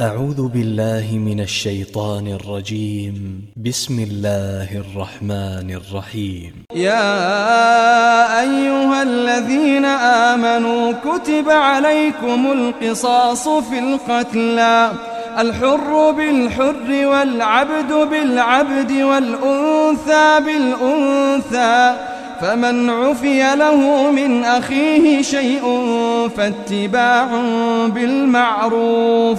أعوذ بالله من الشيطان الرجيم. بسم الله الرحمن الرحيم. يا أيها الذين آمنوا كتب عليكم القصاص في القتلى. الحر بالحر والعبد بالعبد والأنثى بالأنثى. فمن عفي له من أخيه شيء فاتباع بالمعروف.